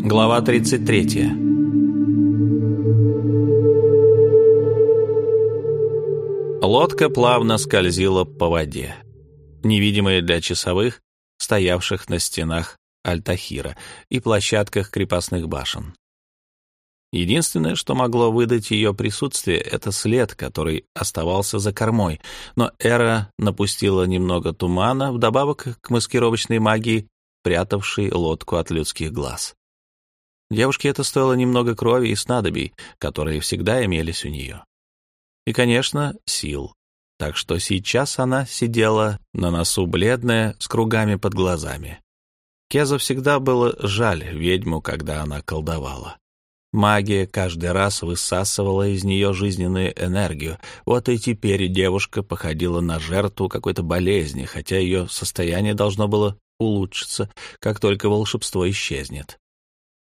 Глава 33 Лодка плавно скользила по воде, невидимая для часовых, стоявших на стенах Альтахира и площадках крепостных башен. Единственное, что могло выдать ее присутствие, это след, который оставался за кормой, но Эра напустила немного тумана, вдобавок к маскировочной магии, прятавшей лодку от людских глаз. Девушке это стоило немного крови и снадобий, которые всегда имелись у нее. И, конечно, сил. Так что сейчас она сидела на носу бледная, с кругами под глазами. Кеза всегда было жаль ведьму, когда она колдовала. Магия каждый раз высасывала из нее жизненную энергию. Вот и теперь девушка походила на жертву какой-то болезни, хотя ее состояние должно было улучшиться, как только волшебство исчезнет.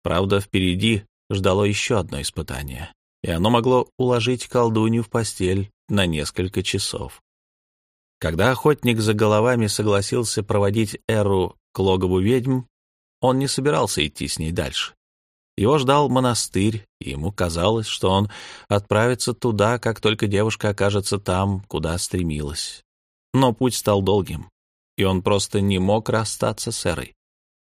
Правда, впереди ждало еще одно испытание, и оно могло уложить колдунью в постель на несколько часов. Когда охотник за головами согласился проводить Эру к логову ведьм, он не собирался идти с ней дальше. Его ждал монастырь, и ему казалось, что он отправится туда, как только девушка окажется там, куда стремилась. Но путь стал долгим, и он просто не мог расстаться с Эрой.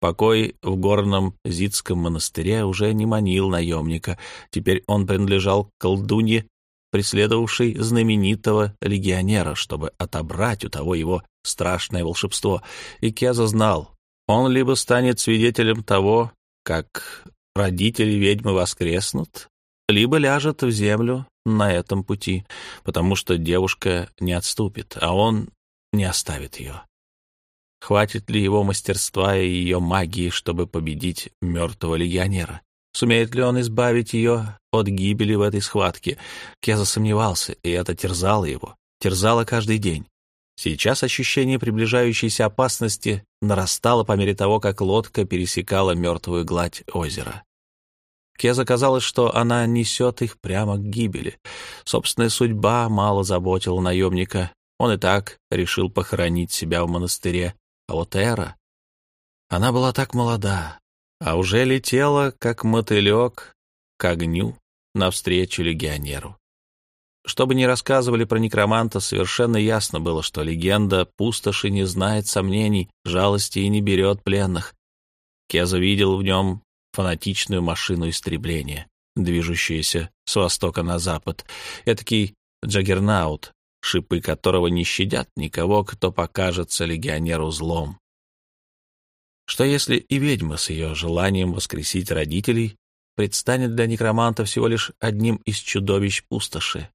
Покой в горном Зидском монастыре уже не манил наемника, теперь он принадлежал колдунье, преследовавшей знаменитого легионера, чтобы отобрать у того его страшное волшебство, и Кеза знал, он либо станет свидетелем того, как родители ведьмы воскреснут, либо ляжет в землю на этом пути, потому что девушка не отступит, а он не оставит ее. Хватит ли его мастерства и ее магии, чтобы победить мертвого легионера? Сумеет ли он избавить ее от гибели в этой схватке? Кеза сомневался, и это терзало его, терзало каждый день. Сейчас ощущение приближающейся опасности нарастало по мере того, как лодка пересекала мертвую гладь озера. Кеза казалось, что она несет их прямо к гибели. Собственная судьба мало заботила наемника. Он и так решил похоронить себя в монастыре. А вот Эра... Она была так молода, а уже летела, как мотылек, к огню навстречу легионеру. Что бы ни рассказывали про некроманта, совершенно ясно было, что легенда пустоши не знает сомнений, жалости и не берет пленных. Кеза видел в нем фанатичную машину истребления, движущуюся с востока на запад, этакий джаггернаут, шипы которого не щадят никого, кто покажется легионеру злом. Что если и ведьма с ее желанием воскресить родителей предстанет для некроманта всего лишь одним из чудовищ пустоши?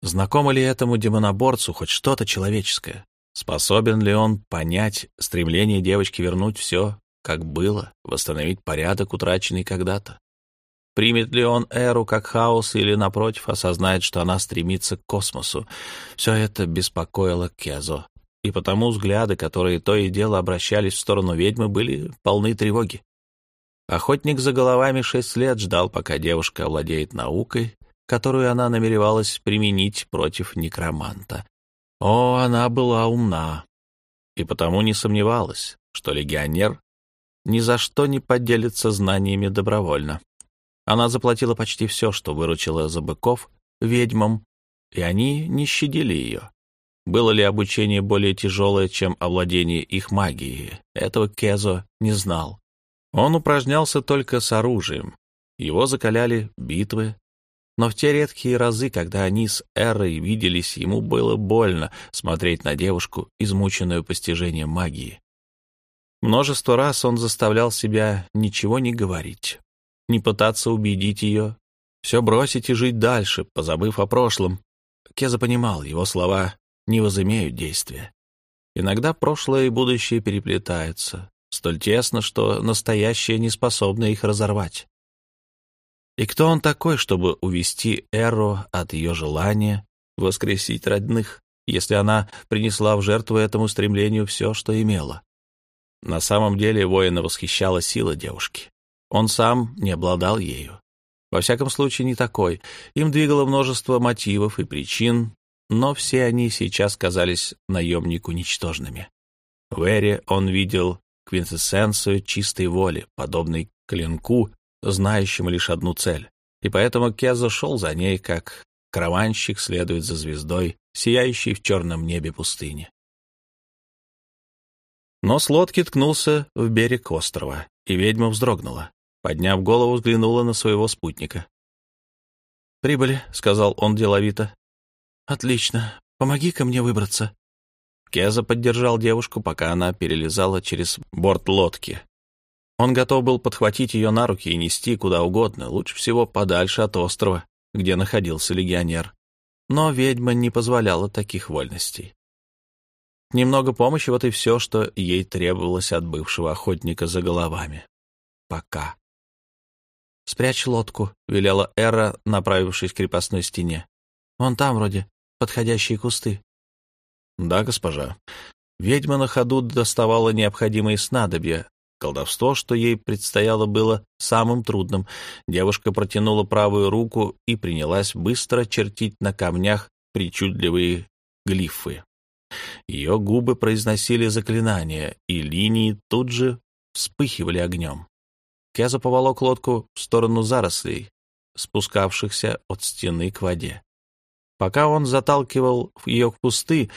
Знакомо ли этому демоноборцу хоть что-то человеческое? Способен ли он понять стремление девочки вернуть все, как было, восстановить порядок, утраченный когда-то? Примет ли он Эру как хаос или, напротив, осознает, что она стремится к космосу? Все это беспокоило Кезо, и потому взгляды, которые то и дело обращались в сторону ведьмы, были полны тревоги. Охотник за головами шесть лет ждал, пока девушка овладеет наукой, которую она намеревалась применить против некроманта. О, она была умна, и потому не сомневалась, что легионер ни за что не поделится знаниями добровольно. Она заплатила почти все, что выручила за быков, ведьмам, и они не щадили ее. Было ли обучение более тяжелое, чем овладение их магией, этого Кезо не знал. Он упражнялся только с оружием. Его закаляли битвы, но в те редкие разы, когда они с Эрой виделись, ему было больно смотреть на девушку, измученную постижением магии. Множество раз он заставлял себя ничего не говорить, не пытаться убедить ее, все бросить и жить дальше, позабыв о прошлом. Кеза понимал, его слова не возымеют действия. Иногда прошлое и будущее переплетаются, столь тесно, что настоящее не способно их разорвать. И кто он такой, чтобы увести Эру от ее желания воскресить родных, если она принесла в жертву этому стремлению все, что имела? На самом деле воина восхищала сила девушки. Он сам не обладал ею. Во всяком случае, не такой. Им двигало множество мотивов и причин, но все они сейчас казались наемнику ничтожными. В Эре он видел квинтэссенцию чистой воли, подобной клинку, знающему лишь одну цель. И поэтому Кеза шел за ней, как караванщик следует за звездой, сияющей в черном небе пустыни. Но с лодки ткнулся в берег острова, и ведьма вздрогнула. Подняв голову, взглянула на своего спутника. «Прибыли», — сказал он деловито. «Отлично. Помоги-ка мне выбраться». Кеза поддержал девушку, пока она перелезала через борт лодки. Он готов был подхватить ее на руки и нести куда угодно, лучше всего подальше от острова, где находился легионер. Но ведьма не позволяла таких вольностей. Немного помощи — вот и все, что ей требовалось от бывшего охотника за головами. Пока. «Спрячь лодку», — велела Эра, направившись к крепостной стене. «Вон там вроде подходящие кусты». «Да, госпожа». Ведьма на ходу доставала необходимые снадобья. Колдовство, что ей предстояло, было самым трудным. Девушка протянула правую руку и принялась быстро чертить на камнях причудливые глифы. Ее губы произносили заклинания, и линии тут же вспыхивали огнем. Кеза поволок лодку в сторону зарослей, спускавшихся от стены к воде. Пока он заталкивал ее в кусты,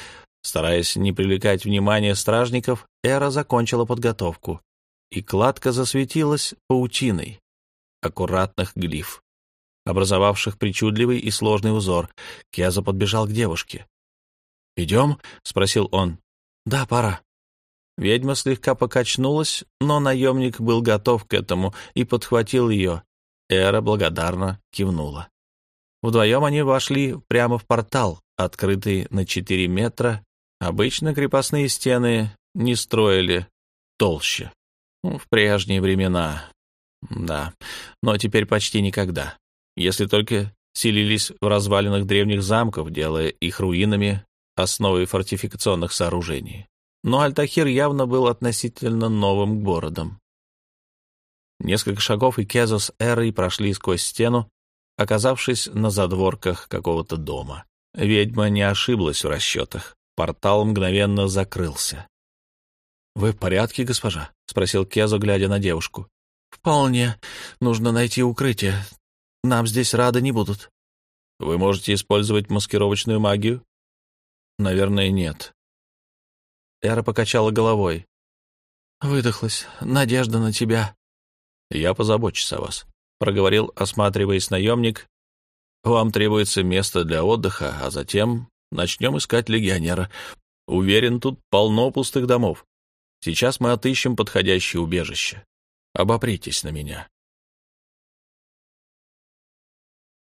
стараясь не привлекать внимания стражников, Эра закончила подготовку, и кладка засветилась паутиной аккуратных глиф, образовавших причудливый и сложный узор. Кеза подбежал к девушке. «Идем?» — спросил он. «Да, пора». Ведьма слегка покачнулась, но наемник был готов к этому и подхватил ее. Эра благодарно кивнула. Вдвоем они вошли прямо в портал, открытый на четыре метра. Обычно крепостные стены не строили толще. В прежние времена, да, но теперь почти никогда. Если только селились в развалинах древних замков, делая их руинами основой фортификационных сооружений. Но Альтахир явно был относительно новым городом. Несколько шагов, и Кезо с Эрой прошли сквозь стену, оказавшись на задворках какого-то дома. Ведьма не ошиблась в расчетах. Портал мгновенно закрылся. «Вы в порядке, госпожа?» — спросил Кезо, глядя на девушку. «Вполне. Нужно найти укрытие. Нам здесь рады не будут». «Вы можете использовать маскировочную магию?» Наверное, нет. Эра покачала головой. Выдохлась. Надежда на тебя. Я позабочусь о вас, проговорил, осматриваясь наемник. Вам требуется место для отдыха, а затем начнем искать легионера. Уверен, тут полно пустых домов. Сейчас мы отыщем подходящее убежище. Обопритесь на меня.